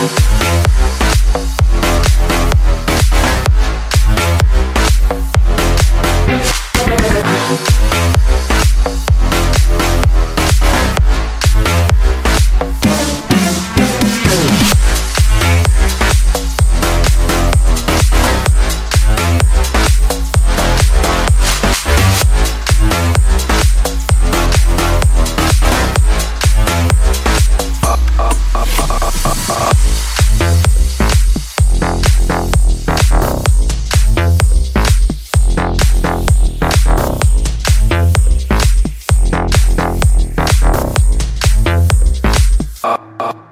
Bye. Uh.